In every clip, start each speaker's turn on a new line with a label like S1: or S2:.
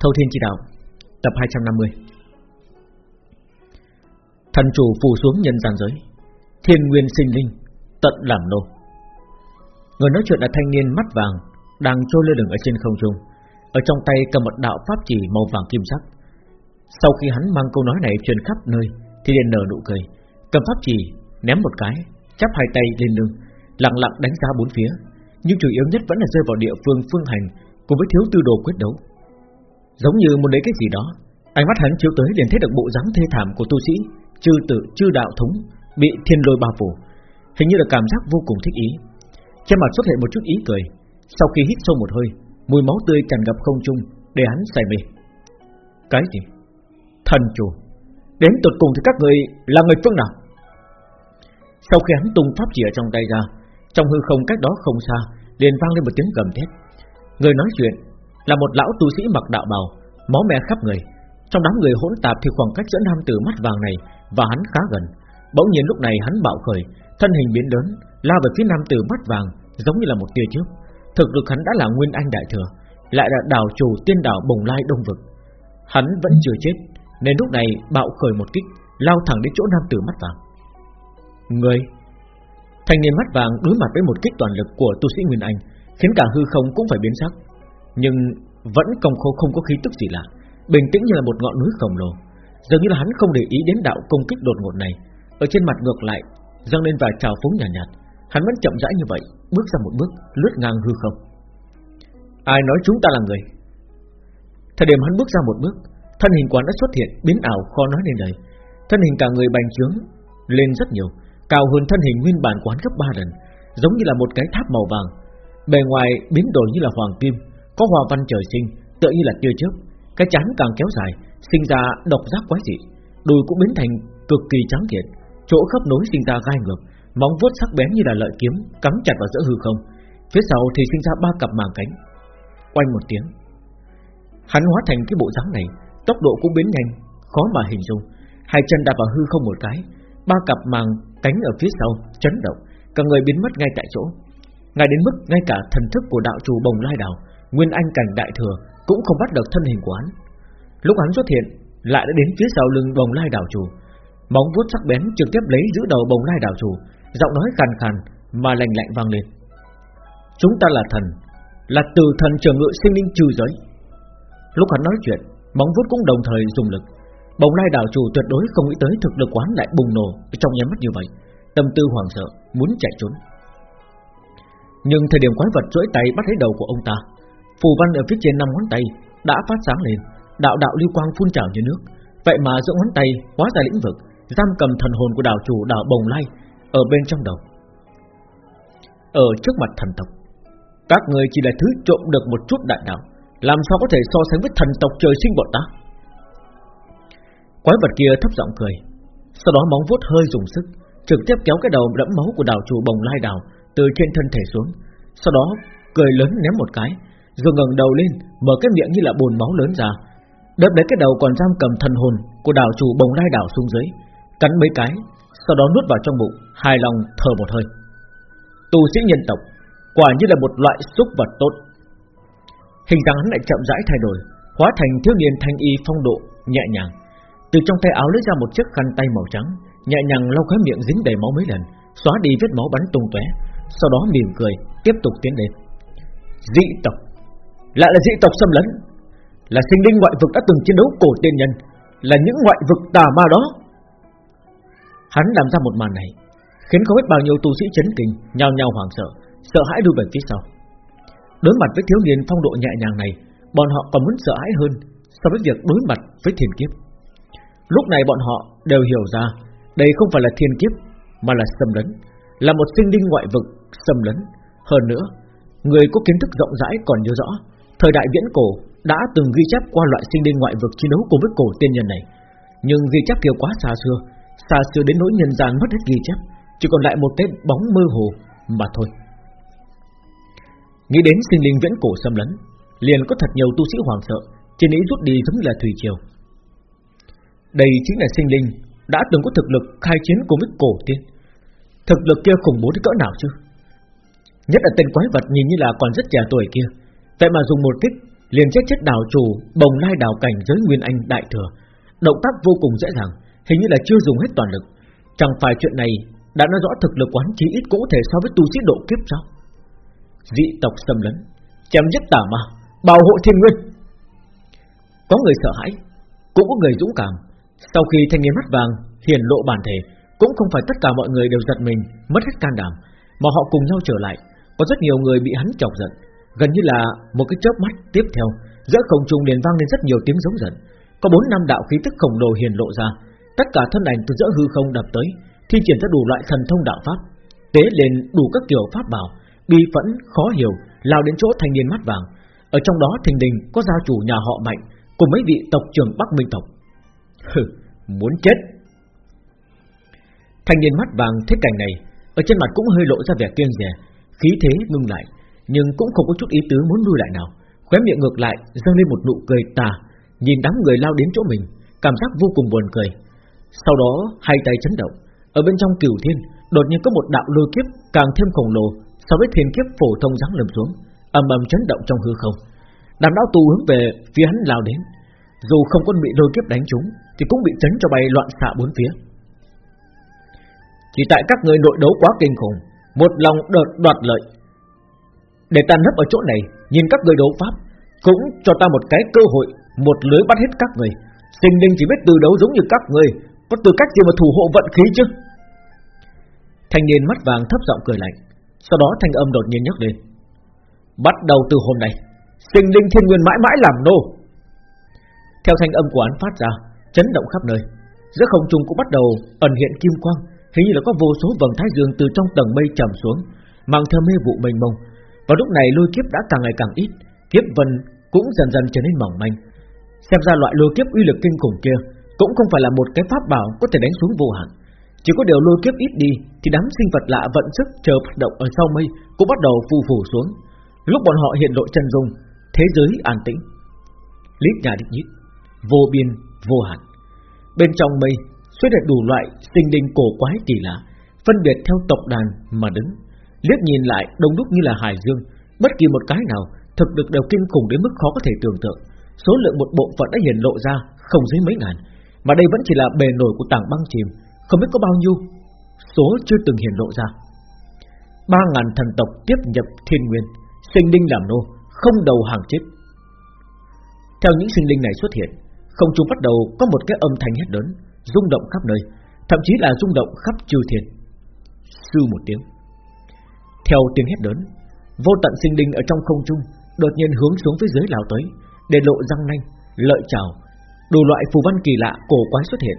S1: Thâu Thiên Chỉ Đạo, Tập 250 Thần chủ phù xuống nhân gian giới, Thiên nguyên sinh linh Tận làm nô. Người nói chuyện là thanh niên mắt vàng Đang trôi lơ lửng ở trên không trung, Ở trong tay cầm một đạo pháp chỉ màu vàng kim sắc. Sau khi hắn mang câu nói này truyền khắp nơi, Thì liền nở nụ cười, Cầm pháp chỉ ném một cái, Chắp hai tay lên lưng, Lặng lặng đánh giá bốn phía. Nhưng chủ yếu nhất vẫn là rơi vào địa phương phương hành Cùng với thiếu tư đồ quyết đấu. Giống như muốn lấy cái gì đó. Ánh mắt hắn chiếu tới liền thấy được bộ dáng thê thảm của tu sĩ, Chư tự chư đạo thống, Bị thiên lôi bao phủ. Hình như là cảm giác vô cùng thích ý. Trên mặt xuất hiện một chút ý cười. Sau khi hít sâu một hơi, Mùi máu tươi tràn ngập không trung, Để hắn say mê. Cái gì? Thần chủ. Đến tột cùng thì các người là người phương nào? Sau khi hắn tung pháp chỉ ở trong tay ra, Trong hư không cách đó không xa, liền vang lên một tiếng gầm thét. Người nói chuyện là một lão tu sĩ mặc đạo bào, máu me khắp người. Trong đám người hỗn tạp thì khoảng cách giữa nam tử mắt vàng này và hắn khá gần. Bỗng nhiên lúc này hắn bạo khởi, thân hình biến lớn, lao về phía nam tử mắt vàng, giống như là một tia trước. Thực lực hắn đã là nguyên anh đại thừa, lại là đảo chủ tiên đảo bồng lai đông vực. Hắn vẫn chưa chết, nên lúc này bạo khởi một kích, lao thẳng đến chỗ nam tử mắt vàng. Người Thanh niên mắt vàng đối mặt với một kích toàn lực của tu sĩ Nguyên Anh Khiến cả hư không cũng phải biến sắc nhưng vẫn công khô không có khí tức gì lạ. Bình tĩnh như là một ngọn núi khổng lồ. Dường như là hắn không để ý đến đạo công kích đột ngột này. Ở trên mặt ngược lại dâng lên vài trào phúng nhàn nhạt, nhạt. Hắn vẫn chậm rãi như vậy Bước ra một bước lướt ngang hư không. Ai nói chúng ta là người? Thời điểm hắn bước ra một bước Thân hình quán đã xuất hiện biến ảo khó nói nên lời. Thân hình cả người bành trướng Lên rất nhiều Cao hơn thân hình nguyên bản quán gấp 3 lần Giống như là một cái tháp màu vàng. Bề ngoài biến đổi như là hoàng kim có hoa văn trời sinh, tựa như là tia trước. cái chán càng kéo dài, sinh ra độc giác quái dị, đùi cũng biến thành cực kỳ trắng kiện, chỗ khớp nối sinh ra gai ngược, móng vuốt sắc bén như là lợi kiếm cắm chặt vào giữa hư không, phía sau thì sinh ra ba cặp màng cánh. Quanh một tiếng, hắn hóa thành cái bộ dáng này, tốc độ cũng biến nhanh, khó mà hình dung. Hai chân đạp vào hư không một cái, ba cặp màng cánh ở phía sau chấn động, cả người biến mất ngay tại chỗ. Ngay đến mức ngay cả thần thức của đạo chủ bồng lai đào Nguyên Anh cảnh đại thừa cũng không bắt được thân hình của hắn. Lúc hắn xuất hiện, lại đã đến phía sau lưng bồng lai đảo chủ, móng vuốt sắc bén trực tiếp lấy giữ đầu bồng lai đảo chủ, giọng nói khàn khàn mà lạnh lạnh vang lên. Chúng ta là thần, là từ thần trường ngự sinh linh trừ giới. Lúc hắn nói chuyện, móng vuốt cũng đồng thời dùng lực. Bồng lai đảo chủ tuyệt đối không nghĩ tới thực lực quán lại bùng nổ trong nháy mắt như vậy, tâm tư hoảng sợ, muốn chạy trốn. Nhưng thời điểm quái vật chuỗi tay bắt lấy đầu của ông ta, phù văn ở phía trên năm ngón tay đã phát sáng lên, đạo đạo lưu quang phun trào như nước. Vậy mà giữa ngón tay hóa ra lĩnh vực, giam cầm thần hồn của đảo chủ đảo Bồng Lai ở bên trong đầu. Ở trước mặt thần tộc, các người chỉ là thứ trộm được một chút đại đạo, làm sao có thể so sánh với thần tộc trời sinh bọn ta? Quái vật kia thấp giọng cười, sau đó móng vuốt hơi dùng sức, trực tiếp kéo cái đầu đẫm máu của đảo chủ Bồng Lai đảo từ trên thân thể xuống, sau đó cười lớn ném một cái, rồi ngẩng đầu lên, mở cái miệng như là bồn máu lớn ra, đớp lấy cái đầu còn giam cầm thần hồn của đảo chủ bồng lai đảo xuống dưới, cắn mấy cái, sau đó nuốt vào trong bụng, hài lòng thở một hơi. Tu sĩ nhân tộc, quả như là một loại xúc vật tốt. Hình dáng hắn lại chậm rãi thay đổi, hóa thành thiếu niên thanh y phong độ nhẹ nhàng. Từ trong tay áo lấy ra một chiếc khăn tay màu trắng, nhẹ nhàng lau khóe miệng dính đầy máu mấy lần, xóa đi vết máu bắn tung tóe, sau đó mỉm cười tiếp tục tiến lên. Dị tộc lại là dị tộc xâm lấn, Là sinh linh ngoại vực đã từng chiến đấu cổ tiên nhân, Là những ngoại vực tà ma đó. Hắn làm ra một màn này, Khiến không biết bao nhiêu tu sĩ chấn kinh, Nhao nhao hoảng sợ Sợ hãi đuôi về phía sau. Đối mặt với thiếu niên phong độ nhẹ nhàng này, Bọn họ còn muốn sợ hãi hơn So với việc đối mặt với thiên kiếp. Lúc này bọn họ đều hiểu ra, Đây không phải là thiên kiếp, Mà là xâm lấn, Là một sinh linh ngoại vực xâm lấn. Hơn nữa, Người có kiến thức rộng rãi còn nhớ rõ Thời đại viễn cổ đã từng ghi chép qua loại sinh linh ngoại vực chiến đấu cùng với cổ tiên nhân này, nhưng ghi chép kia quá xa xưa, xa xưa đến nỗi nhân gian mất hết ghi chép, chỉ còn lại một cái bóng mơ hồ mà thôi. Nghĩ đến sinh linh viễn cổ xâm lấn, liền có thật nhiều tu sĩ hoàng sợ, trên ý rút đi giống là thủy triều. Đây chính là sinh linh đã từng có thực lực khai chiến cùng với cổ tiên. Thực lực kia khủng bố đến cỡ nào chứ? Nhất là tên quái vật nhìn như là còn rất trẻ tuổi kia Vậy mà dùng một kích liền chết chết đào chủ bồng lai đào cảnh giới nguyên anh đại thừa, động tác vô cùng dễ dàng, hình như là chưa dùng hết toàn lực. Chẳng phải chuyện này đã nói rõ thực lực quán chí ít cũng thể so với tu sĩ độ kiếp sao? Dị tộc xâm lấn, chém giết tà ma, bảo hộ thiên nguyên. Có người sợ hãi, cũng có người dũng cảm. Sau khi thanh niên mắt vàng hiển lộ bản thể, cũng không phải tất cả mọi người đều giật mình, mất hết can đảm, mà họ cùng nhau trở lại. Có rất nhiều người bị hắn chọc giận, gần như là một cái chớp mắt tiếp theo, giữa không trung liền vang lên rất nhiều tiếng giống giận. Có bốn năm đạo khí tức khổng lồ hiền lộ ra, tất cả thân ảnh từ giữa hư không đập tới, thi triển ra đủ loại thần thông đạo pháp, tế lên đủ các kiểu pháp bảo, bi phẫn khó hiểu, lao đến chỗ thanh niên mắt vàng. Ở trong đó thình đình có gia chủ nhà họ mạnh cùng mấy vị tộc trưởng Bắc Minh tộc. Hừ, muốn chết. Thanh niên mắt vàng thấy cảnh này, ở trên mặt cũng hơi lộ ra vẻ kiêng dè, khí thế ngưng lại, nhưng cũng không có chút ý tứ muốn lui lại nào, khóe miệng ngược lại dâng lên một nụ cười tà, nhìn đám người lao đến chỗ mình, cảm giác vô cùng buồn cười. Sau đó hai tay chấn động, ở bên trong cửu thiên đột nhiên có một đạo lôi kiếp càng thêm khổng lồ so với thiên kiếp phổ thông giáng lầm xuống, ầm ầm chấn động trong hư không. Đám đạo tu hướng về phía hắn lao đến, dù không có bị lôi kiếp đánh trúng, thì cũng bị chấn cho bay loạn xạ bốn phía. Chỉ tại các người nội đấu quá kinh khủng, một lòng đợt đoạt lợi. Để ta nấp ở chỗ này, nhìn các người đấu pháp, cũng cho ta một cái cơ hội, một lưới bắt hết các người. Sinh linh chỉ biết từ đấu giống như các người, có tư cách gì mà thủ hộ vận khí chứ? Thanh niên mắt vàng thấp giọng cười lạnh, sau đó thanh âm đột nhiên nhấc lên. Bắt đầu từ hôm nay, sinh linh thiên nguyên mãi mãi làm nô. Theo thanh âm của hắn phát ra, chấn động khắp nơi, giữa không trung cũng bắt đầu ẩn hiện kim quang, hình như là có vô số vầng thái dương từ trong tầng mây trầm xuống, mang theo mê vụ mênh mông. Và lúc này lôi kiếp đã càng ngày càng ít, kiếp vân cũng dần dần trở nên mỏng manh. Xem ra loại lôi kiếp uy lực kinh khủng kia cũng không phải là một cái pháp bảo có thể đánh xuống vô hạn. Chỉ có điều lôi kiếp ít đi thì đám sinh vật lạ vận sức chờ hoạt động ở sau mây cũng bắt đầu phù phù xuống. Lúc bọn họ hiện lộ chân dung, thế giới an tĩnh. Lít nhà địch nhít, vô biên, vô hạn. Bên trong mây xuất hiện đủ loại sinh linh cổ quái kỳ lạ, phân biệt theo tộc đàn mà đứng. Liếc nhìn lại đông đúc như là hải dương, bất kỳ một cái nào thực lực đều kinh khủng đến mức khó có thể tưởng tượng. Số lượng một bộ phận đã hiện lộ ra không dưới mấy ngàn, mà đây vẫn chỉ là bề nổi của tảng băng chìm, không biết có bao nhiêu số chưa từng hiện lộ ra. Ba ngàn thần tộc tiếp nhập thiên nguyên, sinh linh làm nô, không đầu hàng chết. Theo những sinh linh này xuất hiện, không trung bắt đầu có một cái âm thanh hét lớn, rung động khắp nơi, thậm chí là rung động khắp chư thiên. Sư một tiếng. Theo tiếng hét lớn, vô tận sinh linh ở trong không trung đột nhiên hướng xuống phía dưới lao tới, để lộ răng nanh, lợi chào, đủ loại phù văn kỳ lạ cổ quái xuất hiện,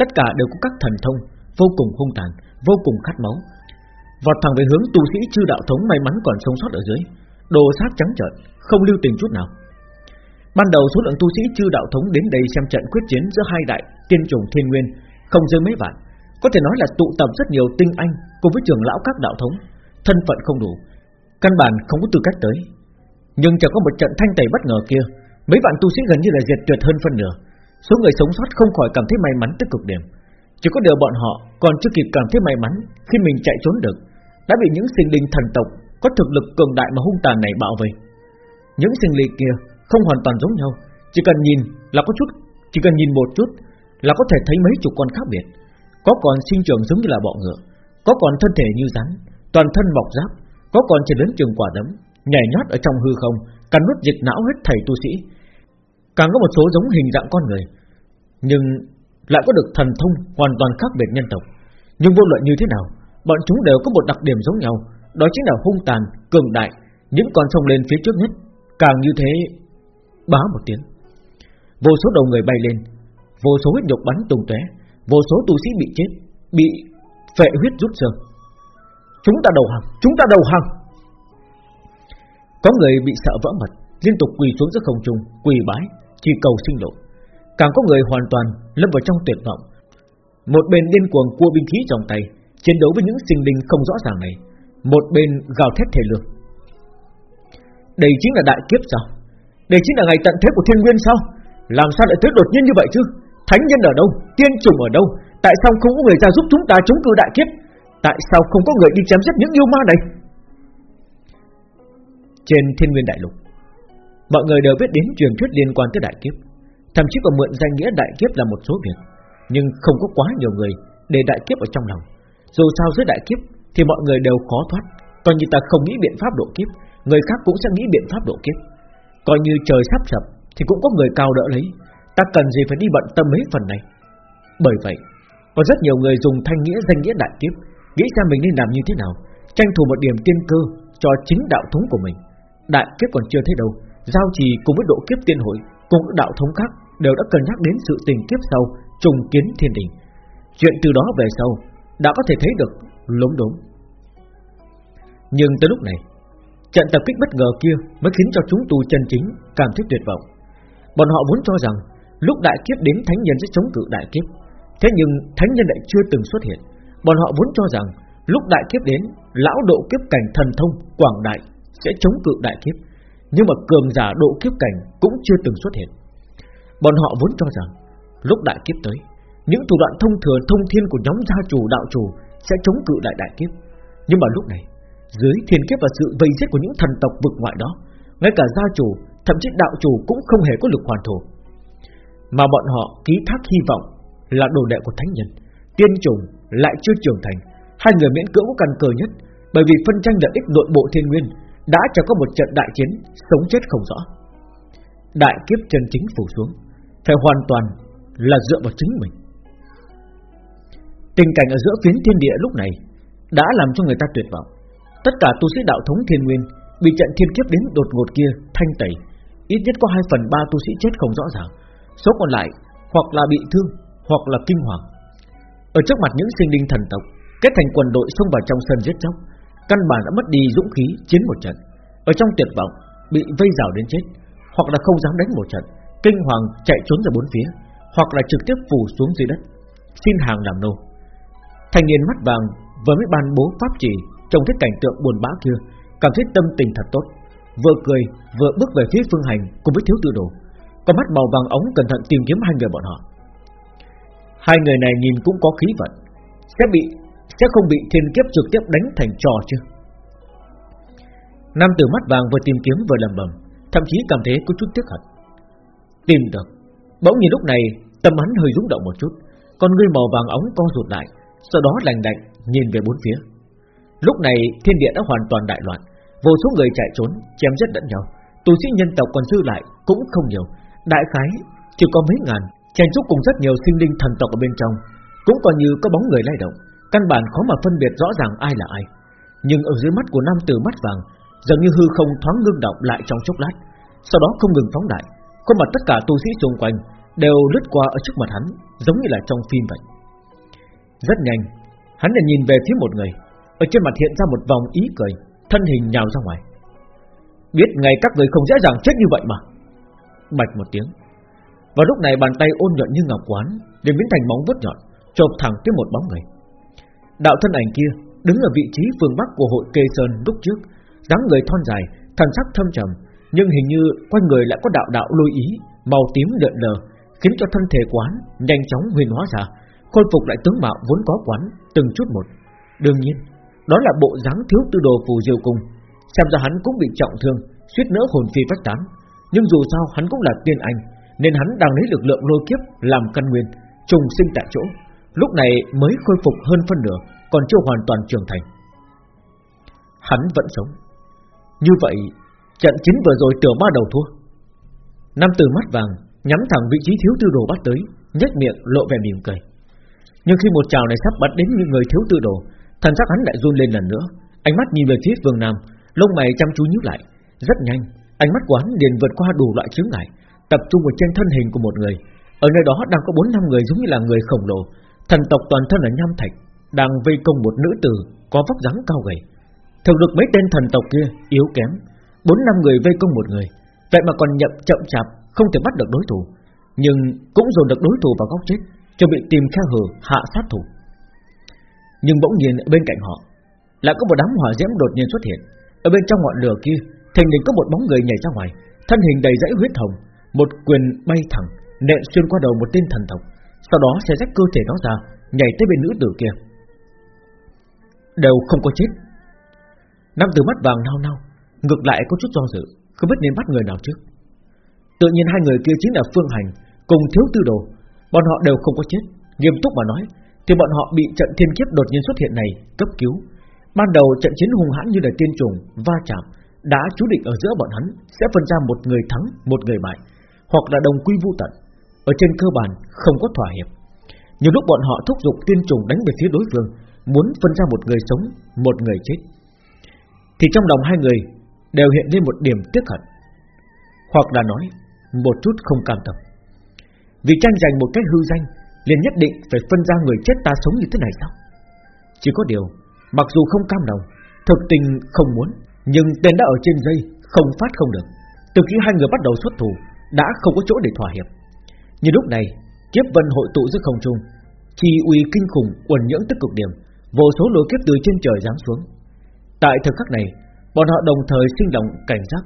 S1: tất cả đều có các thần thông vô cùng hung tàn, vô cùng khát máu, vọt thẳng về hướng tu sĩ chư đạo thống may mắn còn sống sót ở dưới, đồ sát trắng trợn, không lưu tình chút nào. Ban đầu số lượng tu sĩ chư đạo thống đến đây xem trận quyết chiến giữa hai đại tiên trùng thiên nguyên không dưới mấy vạn, có thể nói là tụ tập rất nhiều tinh anh cùng với trưởng lão các đạo thống, thân phận không đủ, căn bản không có tư cách tới. Nhưng chẳng có một trận thanh tẩy bất ngờ kia, mấy vạn tu sĩ gần như là diệt tuyệt hơn phân nửa, số người sống sót không khỏi cảm thấy may mắn tới cực điểm. Chỉ có điều bọn họ còn chưa kịp cảm thấy may mắn khi mình chạy trốn được, đã bị những sinh linh thần tộc có thực lực cường đại mà hung tàn này bảo vệ. Những sinh linh kia không hoàn toàn giống nhau, chỉ cần nhìn là có chút, chỉ cần nhìn một chút là có thể thấy mấy chục con khác biệt. Có còn sinh trưởng giống như là bọ ngựa, có còn thân thể như rắn, toàn thân bọc giáp, có còn trên lớn trường quả đấm, nhảy nhót ở trong hư không, cắn nuốt dịch não hết thầy tu sĩ. Càng có một số giống hình dạng con người, nhưng lại có được thần thông hoàn toàn khác biệt nhân tộc. Nhưng vô luận như thế nào, bọn chúng đều có một đặc điểm giống nhau, đó chính là hung tàn, cường đại, những con sông lên phía trước nhất, càng như thế, bá một tiếng. Vô số đầu người bay lên, vô số huyết nhục bắn tung tóe, vô số tu sĩ bị chết, bị phệ huyết rút xương. Chúng ta đầu hàng, chúng ta đầu hàng. Có người bị sợ vỡ mật, liên tục quỳ xuống giữa không trung, quỳ bái, chỉ cầu sinh lộ. Càng có người hoàn toàn lâm vào trong tuyệt vọng. Một bên điên cuồng cua binh khí trong tay, chiến đấu với những sinh linh không rõ ràng này, một bên gào thét thể lương. Đây chính là đại kiếp sao? Đây chính là ngày tận thế của thiên nguyên sao? Làm sao lại tới đột nhiên như vậy chứ? Thánh nhân ở đâu? Tiên trùng ở đâu? Tại sao không có người ra giúp chúng ta chống cự đại kiếp? Tại sao không có người đi chém giết những yêu ma này? Trên thiên nguyên đại lục, Mọi người đều biết đến truyền thuyết liên quan tới đại kiếp. Thậm chí còn mượn danh nghĩa đại kiếp là một số việc, Nhưng không có quá nhiều người Để đại kiếp ở trong lòng. Dù sao dưới đại kiếp Thì mọi người đều khó thoát. Coi như ta không nghĩ biện pháp độ kiếp, Người khác cũng sẽ nghĩ biện pháp độ kiếp. Coi như trời sắp sập Thì cũng có người cao đỡ lấy. Ta cần gì phải đi bận tâm mấy phần này? Bởi vậy, Có rất nhiều người dùng thanh nghĩa danh nghĩa đại kiếp Nghĩ ra mình nên làm như thế nào? Tranh thủ một điểm tiên cơ cho chính đạo thống của mình. Đại kiếp còn chưa thấy đâu. Giao trì cùng với độ kiếp tiên hội, Cùng các đạo thống khác đều đã cân nhắc đến sự tình kiếp sau, Trùng kiến thiên đình. Chuyện từ đó về sau, Đã có thể thấy được lúng đốm. Nhưng tới lúc này, Trận tập kích bất ngờ kia Mới khiến cho chúng tu chân chính cảm thấy tuyệt vọng. Bọn họ muốn cho rằng Lúc đại kiếp đến thánh nhân sẽ chống cự đại kiếp. Thế nhưng thánh nhân lại chưa từng xuất hiện. Bọn họ muốn cho rằng, Lúc đại kiếp đến, Lão độ kiếp cảnh thần thông Quảng đại Sẽ chống cự đại kiếp. Nhưng mà cường giả độ kiếp cảnh Cũng chưa từng xuất hiện. Bọn họ vốn cho rằng, Lúc đại kiếp tới, Những thủ đoạn thông thường thông thiên của nhóm gia chủ đạo chủ Sẽ chống cự đại đại kiếp. Nhưng mà lúc này, Dưới thiên kiếp và sự vây giết của những thần tộc vực ngoại đó, Ngay cả gia chủ, Thậm chí đạo chủ cũng không hề có lực hoàn thổ. Mà bọn họ ký thác hy vọng Là đồ đệ của thánh nhân, Tiên trùng lại chưa trưởng thành. Hai người miễn cưỡng có căn cơ nhất, Bởi vì phân tranh lợi ích nội bộ thiên nguyên Đã cho có một trận đại chiến Sống chết không rõ. Đại kiếp chân chính phủ xuống, Phải hoàn toàn là dựa vào chính mình. Tình cảnh ở giữa phiến thiên địa lúc này Đã làm cho người ta tuyệt vọng. Tất cả tu sĩ đạo thống thiên nguyên Bị trận thiên kiếp đến đột ngột kia thanh tẩy, Ít nhất có 2 phần 3 tu sĩ chết không rõ ràng, Số còn lại Hoặc là bị thương Hoặc là kinh hoàng. Ở trước mặt những sinh linh thần tộc Kết thành quần đội xông vào trong sân giết chóc, Căn bản đã mất đi dũng khí, chiến một trận. Ở trong tuyệt vọng, Bị vây rào đến chết, Hoặc là không dám đánh một trận, Kinh hoàng chạy trốn ra bốn phía, Hoặc là trực tiếp phủ xuống dưới đất. Xin hàng làm nô. Thanh niên mắt vàng vừa mới ban bố pháp chỉ Trong thấy cảnh tượng buồn bã kia, Cảm thấy tâm tình thật tốt. Vừa cười, vừa bước về phía phương hành Cùng với thiếu tư đồ. Con mắt màu vàng ống cẩn thận tìm kiếm hai người bọn họ. Hai người này nhìn cũng có khí vận. Sẽ bị, sẽ không bị thiên kiếp trực tiếp đánh thành trò chứ Nam tử mắt vàng vừa tìm kiếm vừa lầm bầm Thậm chí cảm thấy có chút tiếc hận. Tìm được. Bỗng nhiên lúc này, tâm hắn hơi rung động một chút, Con ngươi màu vàng ống co rụt lại, Sau đó lành đạnh nhìn về bốn phía. Lúc này, thiên địa đã hoàn toàn đại loạn, Vô số người chạy trốn, chém giết lẫn nhau. Tu sĩ nhân tộc còn dư lại cũng không nhiều, Đại khái chỉ có mấy ngàn Chen chúc cùng rất nhiều sinh linh thần tộc ở bên trong, Cũng còn như có bóng người lay động, Căn bản khó mà phân biệt rõ ràng ai là ai. Nhưng ở dưới mắt của nam tử mắt vàng, Dường như hư không thoáng ngưng động lại trong chốc lát, Sau đó không ngừng phóng đại. Khuôn mặt tất cả tu sĩ xung quanh Đều lướt qua ở trước mặt hắn, Giống như là trong phim vậy. Rất nhanh, Hắn lại nhìn về phía một người, Ở trên mặt hiện ra một vòng ý cười, Thân hình nhào ra ngoài. Biết ngày các người không dễ dàng chết như vậy mà. Bạch một tiếng. Và lúc này bàn tay ôn nhuận như ngọc quán liền biến thành móng vuốt nhọn chộp thẳng tới một bóng người Đạo thân ảnh kia đứng ở vị trí phương bắc của hội kê sơn lúc trước, dáng người thon dài, thần sắc thâm trầm, nhưng hình như quanh người lại có đạo đạo lôi ý, màu tím lượn lờ, khiến cho thân thể quán nhanh chóng huyền hóa ra, khôi phục lại tướng mạo vốn có quán từng chút một. Đương nhiên, đó là bộ dáng thiếu tư đồ phù diêu cung, xem ra hắn cũng bị trọng thương, suýt nữa hồn phi phách tán. Nhưng dù sao hắn cũng là tiên anh, nên hắn đang lấy lực lượng lôi kiếp làm căn nguyên, trùng sinh tại chỗ, Lúc này mới khôi phục hơn phân nửa Còn chưa hoàn toàn trưởng thành. Hắn vẫn sống. Như vậy Trận chính vừa rồi tiểu ba đầu thua. Nam tử mắt vàng Nhắm thẳng vị trí thiếu tư đồ bắt tới nhếch miệng lộ vẻ mỉm cười. Nhưng khi một trào này sắp bắt đến những người thiếu tư đồ Thần sắc hắn lại run lên lần nữa. Ánh mắt nhìn về phía vương nam Lông mày chăm chú nhíu lại. Rất nhanh Ánh mắt của hắn liền vượt qua đủ loại chướng ngại. Tập trung vào trên thân hình của một người. Ở nơi đó đang có bốn năm người giống như là người khổng lồ. Thần tộc toàn thân là nham thạch, Đang vây công một nữ tử Có vóc dáng cao gầy. Thực được mấy tên thần tộc kia yếu kém, Bốn năm người vây công một người. Vậy mà còn nhậm chậm chạp, Không thể bắt được đối thủ. Nhưng cũng dồn được đối thủ vào góc chết Cho bị tìm khe hở, hạ sát thủ. Nhưng bỗng nhiên bên cạnh họ, Lại có một đám hỏa diễm đột nhiên xuất hiện. Ở bên trong ngọn lửa kia, Thình lình có một bóng người nhảy ra ngoài, Thân hình đầy rẫy huyết hồng. Một quyền bay thẳng nện xuyên qua đầu một tên thần tộc sau đó sẽ rách cơ thể nó ra Nhảy tới bên nữ tử kia. Đều không có chết. Nam tử mắt vàng nao nao Ngược lại có chút do dự Không biết nên bắt người nào trước. Tự nhiên hai người kia chính là Phương Hành Cùng Thiếu Tư Đồ Bọn họ đều không có chết. Nghiêm túc mà nói Thì bọn họ bị trận thiên kiếp đột nhiên xuất hiện này cấp cứu. Ban đầu trận chiến hung hãn như là tiên trùng Va chạm Đã chú định ở giữa bọn hắn Sẽ phân ra một người thắng, một người bại. Hoặc là đồng quy vu tận, Ở trên cơ bản không có thỏa hiệp. Nhiều lúc bọn họ thúc giục tiên trùng đánh về phía đối phương, Muốn phân ra một người sống, Một người chết. Thì trong lòng hai người đều hiện lên một điểm tiếc hận, Hoặc là nói Một chút không cam tâm. Vì tranh giành một cách hư danh, liền nhất định phải phân ra người chết ta sống như thế này sao? Chỉ có điều, Mặc dù không cam lòng, Thực tình không muốn, Nhưng tên đã ở trên dây, Không phát không được. Từ khi hai người bắt đầu xuất thủ đã không có chỗ để thỏa hiệp. Như lúc này, Kiếp vân hội tụ giữa không trung, Chi uy kinh khủng uẩn nhưỡng tức cực điểm, Vô số lôi kiếp từ trên trời giáng xuống. Tại thời khắc này, Bọn họ đồng thời sinh lòng cảnh giác.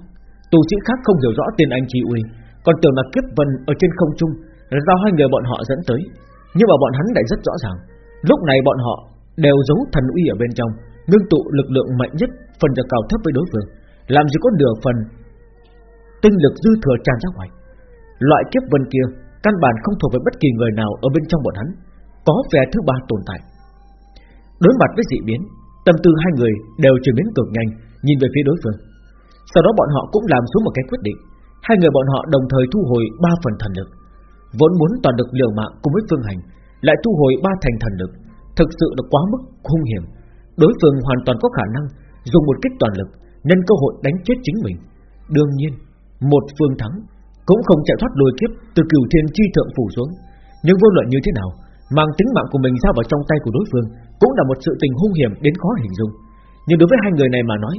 S1: Tu sĩ khác không hiểu rõ tên anh Chi uy, Còn tưởng là kiếp vân ở trên không trung Là do hai người bọn họ dẫn tới. Nhưng mà bọn hắn lại rất rõ ràng, Lúc này bọn họ đều giấu thần uy ở bên trong, ngưng tụ lực lượng mạnh nhất, phần ra cao thấp với đối phương, làm gì có nửa phần tinh lực dư thừa tràn ra ngoài loại kiếp vân kia căn bản không thuộc về bất kỳ người nào ở bên trong bọn hắn có vẻ thứ ba tồn tại đối mặt với dị biến tâm tư hai người đều chuyển biến cực nhanh nhìn về phía đối phương sau đó bọn họ cũng làm xuống một cái quyết định hai người bọn họ đồng thời thu hồi ba phần thần lực vốn muốn toàn lực liều mạng cùng với phương hành lại thu hồi ba thành thần lực thực sự là quá mức hung hiểm. Đối phương hoàn toàn có khả năng dùng một kích toàn lực nhân cơ hội đánh chết chính mình. Đương nhiên, một phương thắng cũng không chạy thoát lùi kiếp từ cửu thiên chi thượng phủ xuống. Nhưng vô luận như thế nào, mang tính mạng của mình giao vào trong tay của đối phương cũng là một sự tình hung hiểm đến khó hình dung. Nhưng đối với hai người này mà nói,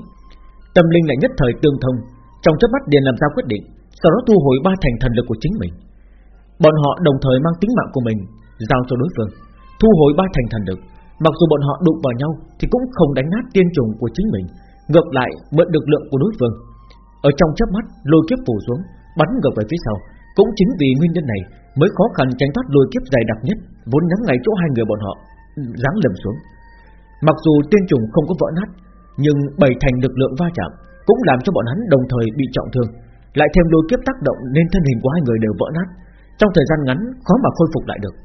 S1: tâm linh lại nhất thời tương thông, trong chớp mắt liền làm ra quyết định, sau đó thu hồi ba thành thần lực của chính mình. Bọn họ đồng thời mang tính mạng của mình giao cho đối phương thu hồi ba thành thần lực. Mặc dù bọn họ đụng vào nhau thì cũng không đánh nát tiên trùng của chính mình, ngược lại mượn được lượng của đối phương. Ở trong chớp mắt lôi kiếp phủ xuống, bắn ngược về phía sau. Cũng chính vì nguyên nhân này mới khó khăn tránh thoát lôi kiếp dày đặc nhất, vốn nhắm ngay chỗ hai người bọn họ giáng lầm xuống. Mặc dù tiên trùng không có vỡ nát, nhưng bảy thành lực lượng va chạm cũng làm cho bọn hắn đồng thời bị trọng thương, lại thêm lôi kiếp tác động nên thân hình của hai người đều vỡ nát. Trong thời gian ngắn khó mà khôi phục lại được.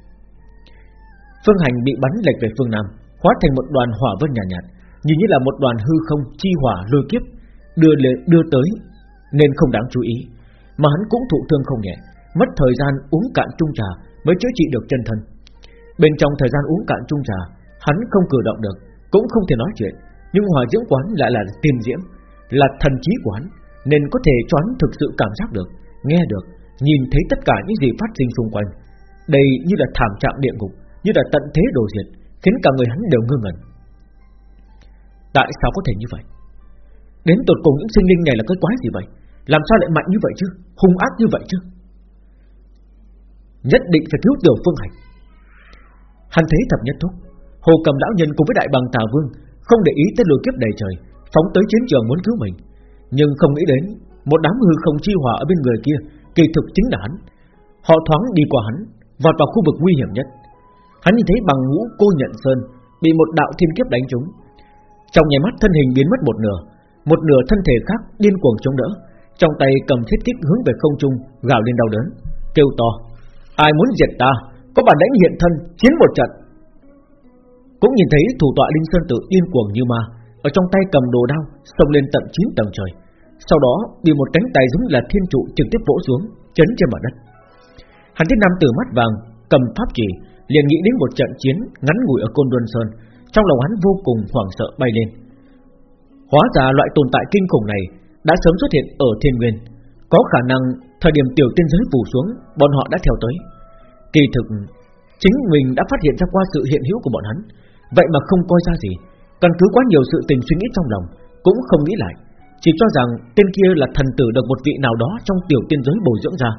S1: Phương Hành bị bắn lệch về phương Nam Hóa thành một đoàn hỏa vân nhạt, nhạt Nhìn như là một đoàn hư không chi hỏa lôi kiếp Đưa đưa tới nên không đáng chú ý Mà hắn cũng thụ thương không nhẹ Mất thời gian uống cạn chung trà Mới chữa trị được chân thân Bên trong thời gian uống cạn chung trà Hắn không cử động được Cũng không thể nói chuyện Nhưng hỏa diễm quán lại là tiên diễm Là thần trí của hắn Nên có thể choán thực sự cảm giác được Nghe được, nhìn thấy tất cả những gì phát sinh xung quanh Đây như là thảm trạng địa ngục như là tận thế đồ diệt, khiến cả người hắn đều ngơ ngẩn. Tại sao có thể như vậy? Đến tột cùng những sinh linh này là cái quái gì vậy? Làm sao lại mạnh như vậy chứ? Hung ác như vậy chứ? Nhất định phải cứu tiểu phương hành. Hắn thấy thập nhất thúc, hồ cầm lão nhân cùng với đại bằng tà vương không để ý tới lùi kiếp đầy trời, phóng tới chiến trường muốn cứu mình, nhưng không nghĩ đến một đám hư không chi hòa ở bên người kia, kỳ thực chính là hắn. Họ thoáng đi qua hắn, vọt vào khu vực nguy hiểm nhất, Hắn nhìn thấy bằng ngũ cô nhận sơn Bị một đạo thiên kiếp đánh trúng Trong nhà mắt thân hình biến mất một nửa Một nửa thân thể khác điên cuồng chống đỡ trong tay cầm thiết kích hướng về không trung Gào lên đau đớn Kêu to Ai muốn diệt ta? Có bản lĩnh hiện thân chiến một trận. Cũng nhìn thấy thủ tọa Linh Sơn Tự điên cuồng như ma Ở trong tay cầm đồ đao Xông lên tận chín tầng trời. Sau đó bị một cánh tay giống là thiên trụ trực tiếp vỗ xuống Chấn trên mặt đất. Hắn thiết nam tử mắt vàng cầm pháp chỉ liền nghĩ đến một trận chiến ngắn ngủi ở Côn Luân Sơn, trong lòng hắn vô cùng hoảng sợ bay lên. Hóa ra loại tồn tại kinh khủng này đã sớm xuất hiện ở Thiên Nguyên, có khả năng thời điểm tiểu tiên giới phủ xuống, bọn họ đã theo tới. Kỳ thực, chính mình đã phát hiện ra qua sự hiện hữu của bọn hắn, vậy mà không coi ra gì, căn cứ quá nhiều sự tình suy nghĩ trong lòng, cũng không nghĩ lại, chỉ cho rằng tên kia là thần tử được một vị nào đó trong tiểu tiên giới bồi dưỡng ra,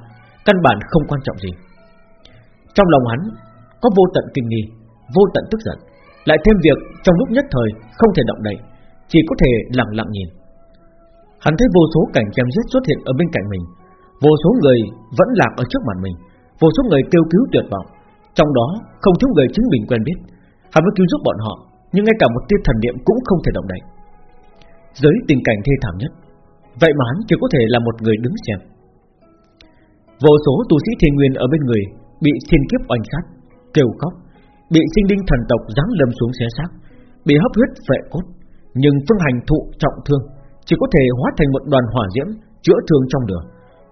S1: căn bản không quan trọng gì. Trong lòng hắn có vô tận kinh nghi, vô tận tức giận, lại thêm việc trong lúc nhất thời không thể động đậy, chỉ có thể lặng lặng nhìn. Hắn thấy vô số cảnh chém giết xuất hiện ở bên cạnh mình, vô số người vẫn lạc ở trước mặt mình, vô số người kêu cứu tuyệt vọng, trong đó không thiếu người chính mình quen biết. Hắn mới cứu giúp bọn họ, nhưng ngay cả một tia thần niệm cũng không thể động đậy. Dưới tình cảnh thê thảm nhất, vậy mà hắn chỉ có thể là một người đứng xem. Vô số tu sĩ thiên nguyên ở bên người Bị thiên kiếp oanh sát Kêu khóc Bị sinh linh thần tộc giáng lâm xuống xé xác Bị hấp huyết vệ cốt Nhưng phương hành thụ trọng thương chỉ có thể hóa thành một đoàn hỏa diễm, Chữa thương trong lửa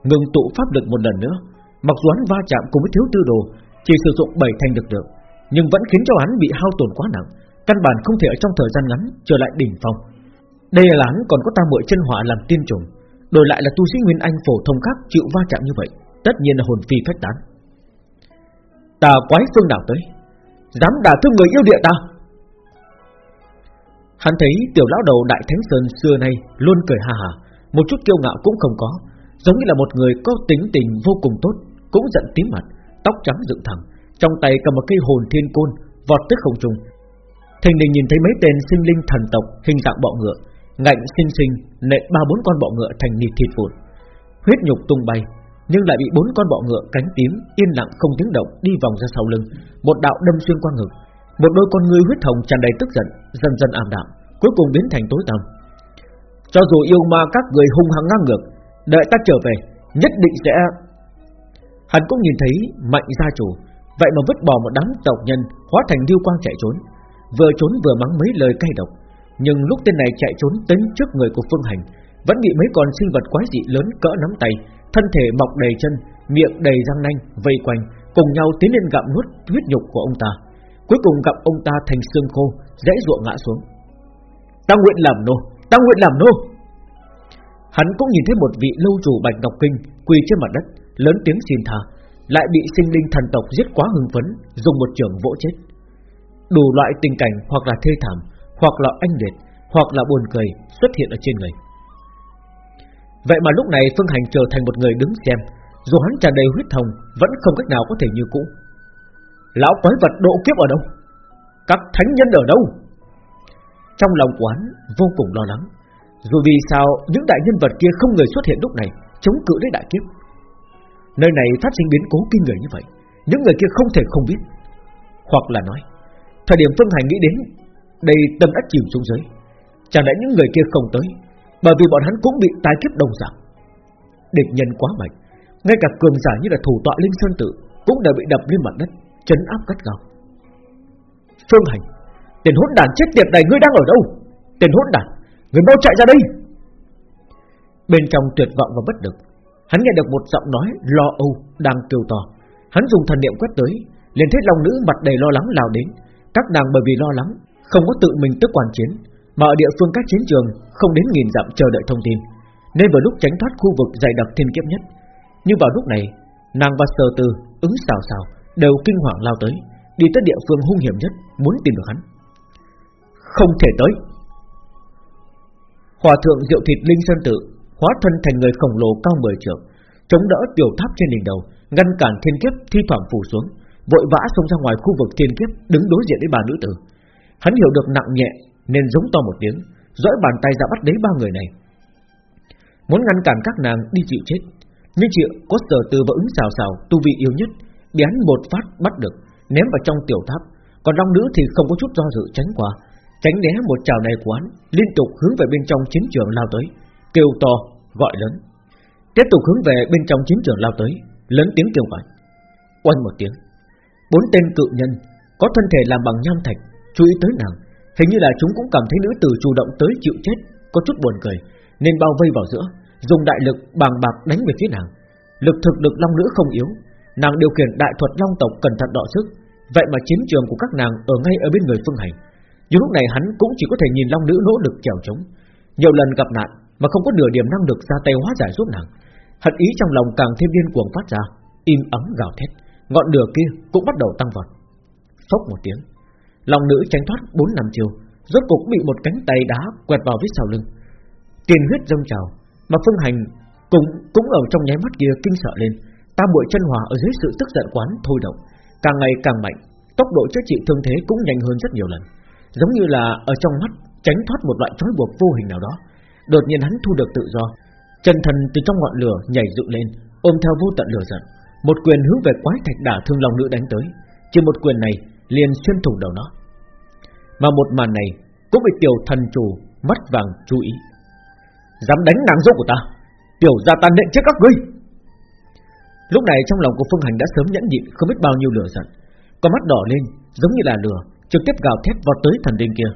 S1: Ngừng tụ pháp lực một lần nữa. Mặc dù hắn va chạm cùng với thiếu tư đồ, Chỉ sử dụng bảy thành lực lượng, Nhưng vẫn khiến cho hắn bị hao tổn quá nặng, Căn bản không thể ở trong thời gian ngắn trở lại đỉnh phong. Đây là hắn còn có ta muội chân hỏa làm tiên trùng Đổi lại là tu sĩ Nguyên Anh phổ thông khác chịu va chạm như vậy, Tất nhiên là hồn phi phách tán. Ta quái phương nào tới? Dám đả thương người yêu địa ta? Hắn thấy tiểu lão đầu Đại Thánh Sơn xưa nay Luôn cười hà hà Một chút kiêu ngạo cũng không có Giống như là một người có tính tình vô cùng tốt Cũng giận tím mặt Tóc trắng dựng thẳng Trong tay cầm một cây hồn thiên côn Vọt tới không trung. Thành đình nhìn thấy mấy tên sinh linh thần tộc Hình dạng bọ ngựa Ngạnh sinh sinh nện ba bốn con bọ ngựa thành nhịp thịt vụn. Huyết nhục tung bay nhưng lại bị bốn con bọ ngựa cánh tím yên lặng không tiếng động đi vòng ra sau lưng, một đạo đâm xuyên qua ngực, một đôi con ngươi huyết hồng tràn đầy tức giận, dần dần ảm đạm, cuối cùng biến thành tối tăm. Cho dù yêu ma các người hung hăng ngang ngược, đợi ta trở về, nhất định sẽ. Hắn cũng nhìn thấy mạnh gia chủ, vậy mà vứt bỏ một đám tộc nhân hóa thành điêu quang chạy trốn, vừa trốn vừa mắng mấy lời cay độc. Nhưng lúc tên này chạy trốn tính trước người của Phương Hành, vẫn bị mấy con sinh vật quái dị lớn cỡ nắm tay thân thể mọc đầy chân, miệng đầy răng nanh vây quanh, cùng nhau tiến lên gặm nuốt huyết nhục của ông ta. Cuối cùng gặp ông ta thành xương khô, dễ ruộng ngã xuống. Ta nguyện làm nô, ta nguyện làm nô. Hắn cũng nhìn thấy một vị lâu chủ bạch ngọc kinh quỳ trên mặt đất, lớn tiếng xin tha, lại bị sinh linh thần tộc giết quá hưng phấn, dùng một trường vỗ chết. Đủ loại tình cảnh hoặc là thê thảm, hoặc là anh liệt, hoặc là buồn cười xuất hiện ở trên người. Vậy mà lúc này Phương Hành trở thành một người đứng xem Dù hắn tràn đầy huyết thông Vẫn không cách nào có thể như cũ Lão quái vật độ kiếp ở đâu? Các thánh nhân ở đâu? Trong lòng quán vô cùng lo lắng, Dù vì sao những đại nhân vật kia không người xuất hiện lúc này Chống cự với đại kiếp. Nơi này phát sinh biến cố kinh người như vậy, Những người kia không thể không biết. Hoặc là nói, Thời điểm Phương Hành nghĩ đến, Đây tâm đã chìm xuống dưới, Chẳng lẽ những người kia không tới, bởi vì bọn hắn cũng bị tái kiếp đồng dạng. Địch nhân quá mạnh, Ngay cả cường giả như là thủ tọa Linh Sơn Tự Cũng đã bị đập lên mặt đất. Chấn áp cắt gao. Phương Hành Tiền hỗn đàn chết tiệt này ngươi đang ở đâu? Tiền hỗn đàn Người mau chạy ra đây. Bên trong tuyệt vọng và bất lực Hắn nghe được một giọng nói lo âu Đang kêu to. Hắn dùng thần niệm quét tới liền thấy long nữ mặt đầy lo lắng lao đến. Các nàng bởi vì lo lắng Không có tự mình tức quan chiến mà ở địa phương các chiến trường không đến nghìn dặm chờ đợi thông tin, nên vào lúc tránh thoát khu vực dày đặc thiên kiếp nhất. Nhưng vào lúc này, nàng và sờ từ ứng xào xào đều kinh hoàng lao tới, đi tới địa phương hung hiểm nhất, muốn tìm được hắn. Không thể tới. Hòa thượng Diệu Thịt Linh Sơn Tự hóa thân thành người khổng lồ cao 10 trượng, chống đỡ tiểu tháp trên đỉnh đầu, ngăn cản thiên kiếp thi thoảng phủ xuống, vội vã xông ra ngoài khu vực thiên kiếp, đứng đối diện với bà nữ tử. Hắn hiểu được nặng nhẹ nên giống to một tiếng, dõi bàn tay ra bắt lấy ba người này. Muốn ngăn cản các nàng đi chịu chết, nhưng chịu có sở từ và ứng xào xào tu vị yếu nhất, bị một phát bắt được, ném vào trong tiểu tháp. Còn long nữ thì không có chút do dự tránh qua, tránh né một trào này của hắn liên tục hướng về bên trong chiến trường lao tới, kêu to, gọi lớn. Tiếp tục hướng về bên trong chiến trường lao tới, lớn tiếng kêu gọi. quanh một tiếng, bốn tên cự nhân có thân thể làm bằng nham thạch, chú ý tới nàng, Hình như là chúng cũng cảm thấy nữ tử chủ động tới chịu chết Có chút buồn cười Nên bao vây vào giữa Dùng đại lực bàng bạc đánh về phía nàng Lực thực lực long nữ không yếu Nàng điều khiển đại thuật long tộc cẩn thận đọ sức, Vậy mà chiến trường của các nàng ở ngay ở bên người phương hành. Nhưng lúc này hắn cũng chỉ có thể nhìn long nữ nỗ lực chèo chống. Nhiều lần gặp nạn Mà không có nửa điểm năng lực ra tay hóa giải giúp nàng, Hận ý trong lòng càng thêm điên cuồng phát ra, Im ắng gào thét. Ngọn lửa kia cũng bắt đầu tăng vọt. Phốc một tiếng Lòng nữ tránh thoát bốn năm chiều, Rốt cục bị một cánh tay đá quẹt vào phía sau lưng. Tiền huyết dâng trào Mà Phương Hành cũng cũng ở trong nháy mắt kia kinh sợ lên. Tam bội chân hòa ở dưới sự tức giận quán thôi động. Càng ngày càng mạnh, Tốc độ chữa trị thương thế cũng nhanh hơn rất nhiều lần. Giống như là ở trong mắt Tránh thoát một loại trói buộc vô hình nào đó. Đột nhiên hắn thu được tự do. Chân thần từ trong ngọn lửa nhảy dựng lên, Ôm theo vô tận lửa giận. Một quyền hướng về quái thạch đả thương lòng nữ đánh tới. Chỉ một quyền này liền xuyên thủng đầu nó. Mà một màn này Cũng bị tiểu thần chủ mắt vàng chú ý. Dám đánh nàng dâu của ta. Tiểu gia ta nện chết các ngươi. Lúc này trong lòng của Phương Hành đã sớm nhẫn nhịn không biết bao nhiêu lửa giận, con mắt đỏ lên giống như là lửa, trực tiếp gào thét vào tới thần linh kia.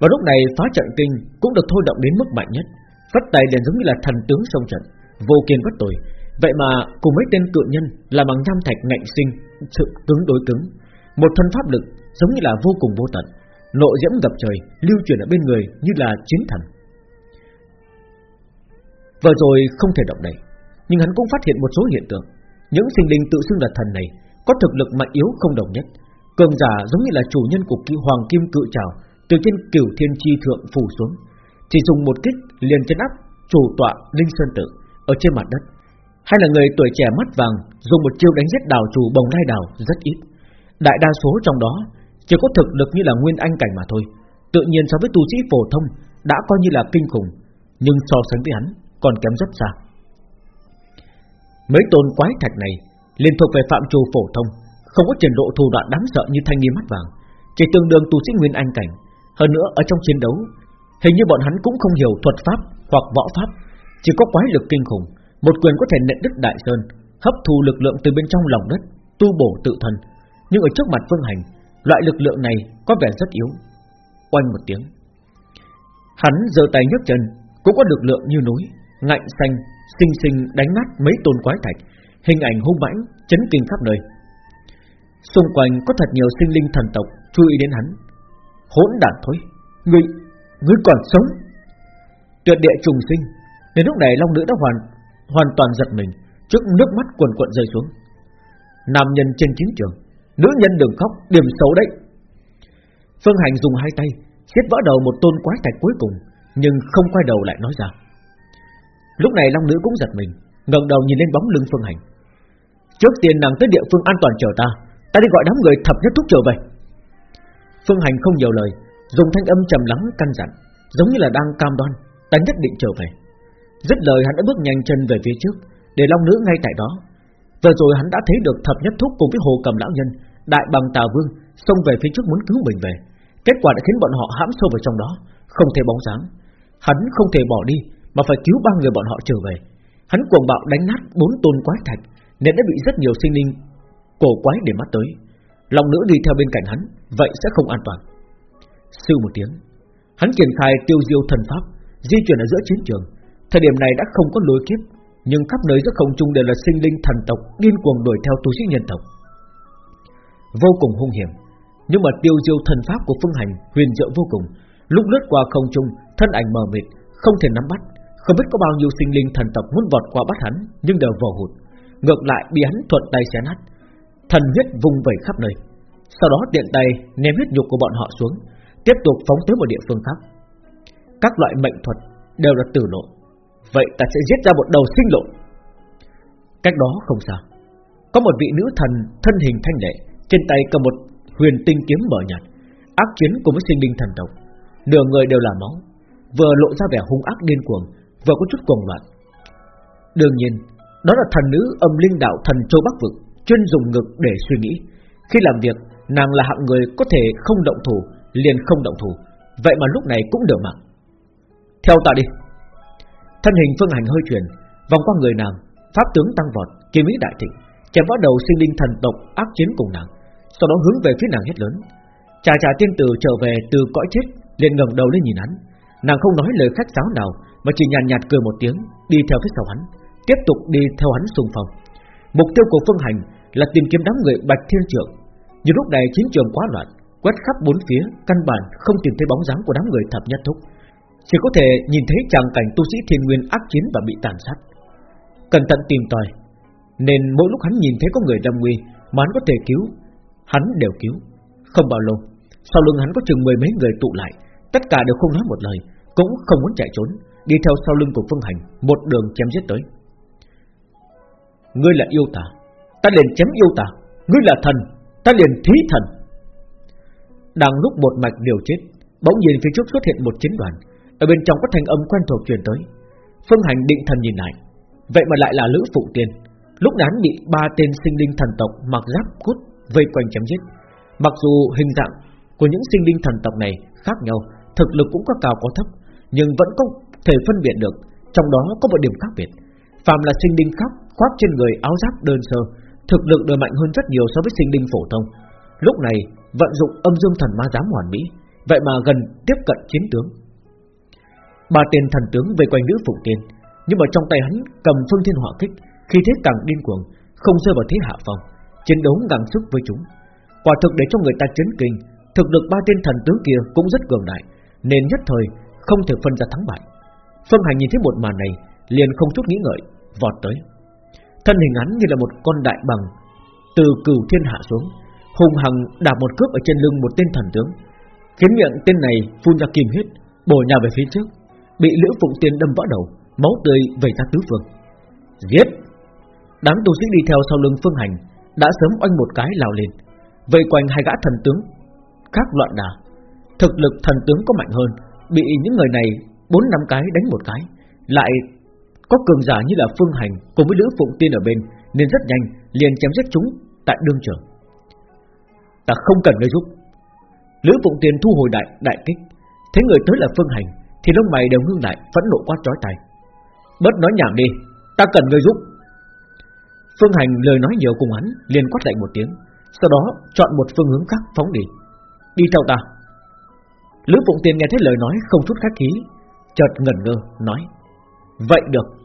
S1: Và lúc này phá trận kinh cũng được thôi động đến mức mạnh nhất, phất tay liền giống như là thần tướng sông trận, vô kiên bất tồi. Vậy mà cùng mấy tên cự nhân là bằng nham thạch ngạnh sinh, sự cứng đối cứng, một thân pháp lực giống như là vô cùng vô tận, nộ diễm ngập trời, lưu truyền ở bên người như là chiến thần. Vừa rồi không thể động đậy, nhưng hắn cũng phát hiện một số hiện tượng. Những sinh linh tự xưng là thần này có thực lực mạnh yếu không đồng nhất, cường giả giống như là chủ nhân của kim hoàng kim cự trào từ trên cửu thiên chi thượng phủ xuống, chỉ dùng một kích liền chân áp chủ tọa linh sơn tự ở trên mặt đất. Hay là người tuổi trẻ mắt vàng dùng một chiêu đánh giết đào chủ bồng lai đào rất ít. Đại đa số trong đó chỉ có thực lực như là nguyên anh cảnh mà thôi. Tự nhiên so với tu sĩ phổ thông đã coi như là kinh khủng, nhưng so sánh với hắn còn kém rất xa. Mấy tôn quái thạch này liên thuộc về phạm trù phổ thông, không có trình độ thủ đoạn đáng sợ như thanh niên mắt vàng, chỉ tương đương tu sĩ nguyên anh cảnh. Hơn nữa ở trong chiến đấu, hình như bọn hắn cũng không hiểu thuật pháp hoặc võ pháp, chỉ có quái lực kinh khủng, một quyền có thể nện đứt đại sơn, hấp thu lực lượng từ bên trong lòng đất, tu bổ tự thân. Nhưng ở trước mặt Phương Hành, loại lực lượng này có vẻ rất yếu. Oanh một tiếng, hắn giơ tay nhấc chân, cũng có lực lượng như núi, ngạnh xanh, sinh sinh đánh nát mấy tôn quái thạch, hình ảnh hung mãnh, chấn kinh khắp nơi. Xung quanh có thật nhiều sinh linh thần tộc chú ý đến hắn. Hỗn đản thôi, ngươi, ngươi còn sống? Tuyệt địa trùng sinh, đến lúc này long nữ đã hoàn hoàn toàn giật mình trước nước mắt cuồn cuộn rơi xuống. Nam nhân trên chiến trường, nữ nhân đừng khóc, điểm xấu đấy. Phương Hành dùng hai tay siết vỡ đầu một tôn quái thạch cuối cùng, nhưng không quay đầu lại nói ra. Lúc này long nữ cũng giật mình, ngẩng đầu nhìn lên bóng lưng Phương Hành. Trước tiên nàng tới địa phương an toàn chờ ta, ta đi gọi đám người thập nhất thúc trở về. Phương Hành không nhiều lời, dùng thanh âm trầm lắng căn dặn, giống như là đang cam đoan, ta nhất định trở về. Dứt lời hắn đã bước nhanh chân về phía trước, để long nữ ngay tại đó. Vừa rồi hắn đã thấy được thập nhất thúc cùng với hồ cầm lão nhân, đại bằng tà vương xông về phía trước muốn cứu mình về. Kết quả đã khiến bọn họ hãm sâu vào trong đó, không thể bóng dáng. Hắn không thể bỏ đi, mà phải cứu ba người bọn họ trở về. Hắn cuồng bạo đánh nát bốn tôn quái thạch, nên đã bị rất nhiều sinh linh cổ quái để mắt tới. Lòng nữ đi theo bên cạnh hắn, vậy sẽ không an toàn. Sư một tiếng, hắn triển khai tiêu diêu thần pháp, di chuyển ở giữa chiến trường. Thời điểm này đã không có lối kiếp, nhưng khắp nơi giữa không trung đều là sinh linh thần tộc điên cuồng đuổi theo tu sĩ nhân tộc. Vô cùng hung hiểm, nhưng mà tiêu diêu thần pháp của phương hành huyền diệu vô cùng, lúc lướt qua không trung, thân ảnh mờ mịt, không thể nắm bắt, không biết có bao nhiêu sinh linh thần tộc muốn vọt qua bắt hắn, nhưng đều vò hụt. Ngược lại bị hắn thuận tay xé nát, thần huyết vung vẩy khắp nơi. Sau đó tiện tay ném huyết nhục của bọn họ xuống, tiếp tục phóng tới một địa phương khác. Các loại mệnh thuật đều là tử lộ, vậy ta sẽ giết ra một đầu sinh lộ. Cách đó không xa, có một vị nữ thần thân hình thanh lệ, trên tay cầm một huyền tinh kiếm mở nhạt, ác chiến cùng với sinh linh thần tộc, nửa người đều là máu, vừa lộ ra vẻ hung ác điên cuồng, vừa có chút cuồng loạn. Đương nhiên, đó là thần nữ âm linh đạo thần châu Bắc vực, chuyên dùng ngực để suy nghĩ. Khi làm việc, nàng là hạng người có thể không động thủ, liền không động thủ, vậy mà lúc này cũng được mạng. Theo ta đi. Thân hình phương hành hơi chuyển, vòng qua người nàng, pháp tướng tăng vọt, kiếm ý đại thịnh, chém võ đầu sinh linh thần tộc ác chiến cùng nàng, sau đó hướng về phía nàng hét lớn. Trà trà tiên tử trở về từ cõi chết, liền ngẩng đầu lên nhìn hắn, nàng không nói lời khách sáo nào, mà chỉ nhàn nhạt, nhạt cười một tiếng, đi theo phía sau hắn, tiếp tục đi theo hắn xung phong. Mục tiêu của Phương Hành là tìm kiếm đám người Bạch Thiên Trưởng. Nhưng lúc này chiến trường quá loạn, quét khắp bốn phía, căn bản không tìm thấy bóng dáng của đám người thập nhất thúc. Chỉ có thể nhìn thấy tràng cảnh tu sĩ thiên nguyên ác chiến và bị tàn sát. Cẩn thận tìm tòi, nên mỗi lúc hắn nhìn thấy có người đâm nguy mà hắn có thể cứu, hắn đều cứu. Không bao lâu, sau lưng hắn có chừng mười mấy người tụ lại, tất cả đều không nói một lời, cũng không muốn chạy trốn, đi theo sau lưng của Phương Hành, một đường chém giết tới. Ngươi là yêu tà, ta liền chém yêu tà, ngươi là thần, ta liền thí thần. Đang lúc một mạch điều chết, bỗng nhiên phía trước xuất hiện một chiến đoàn, ở bên trong có thanh âm quen thuộc truyền tới. Phương Hành định thần nhìn lại, vậy mà lại là Lữ Phụ Tiên. Lúc nán bị ba tên sinh linh thần tộc mặc giáp cút vây quanh chém giết. Mặc dù hình dạng của những sinh linh thần tộc này khác nhau, thực lực cũng có cao có thấp, nhưng vẫn có thể phân biệt được, trong đó có một điểm khác biệt. Phạm là sinh linh khác khoác trên người áo giáp đơn sơ, thực lực đều mạnh hơn rất nhiều so với sinh linh phổ thông. Lúc này vận dụng âm dương thần ma giám hoàn mỹ, vậy mà gần tiếp cận chiến tướng. Ba tên thần tướng về quanh nữ phụ tiên, nhưng mà trong tay hắn cầm phương thiên hỏa kích, khi thế càng điên cuồng, không rơi vào thế hạ phong, chiến đấu ngang sức với chúng. Quả thực để cho người ta chấn kinh, thực lực ba tên thần tướng kia cũng rất cường đại, nên nhất thời không thể phân ra thắng bại. Phương Hành nhìn thấy một màn này, liền không chút nghĩ ngợi, vọt tới. Thân hình hắn như là một con đại bằng từ cửu thiên hạ xuống, hùng hằng đạp một cước ở trên lưng một tên thần tướng, khiến miệng tên này phun ra kim huyết, bổ nhào về phía trước, bị lữ phụng tiên đâm vỡ đầu, máu tươi vẩy ra tứ phương. Giết! Đám tu sĩ đi theo sau lưng Phương Hành đã sớm oanh một cái lao lên, vây quanh hai gã thần tướng khác loạn đà. Thực lực thần tướng có mạnh hơn, bị những người này bốn năm cái đánh một cái, lại có cường giả như là Phương Hành cùng với Lữ Phụng Tiên ở bên, nên rất nhanh liền chém giết chúng tại đương trường. Ta không cần ngươi giúp. Lữ Phụng Tiên thu hồi đại đại kích, thấy người tới là Phương Hành, thì lông mày đều ngưng lại, phẫn nộ quát chói tai. Bớt nói nhảm đi, ta cần ngươi giúp. Phương Hành lời nói nhiều cùng hắn, liền quát lạnh một tiếng, sau đó chọn một phương hướng khác phóng đi. Đi theo ta. Lữ Phụng Tiên nghe thấy lời nói không chút khách khí, chợt ngẩn ngơ nói: "Vậy được."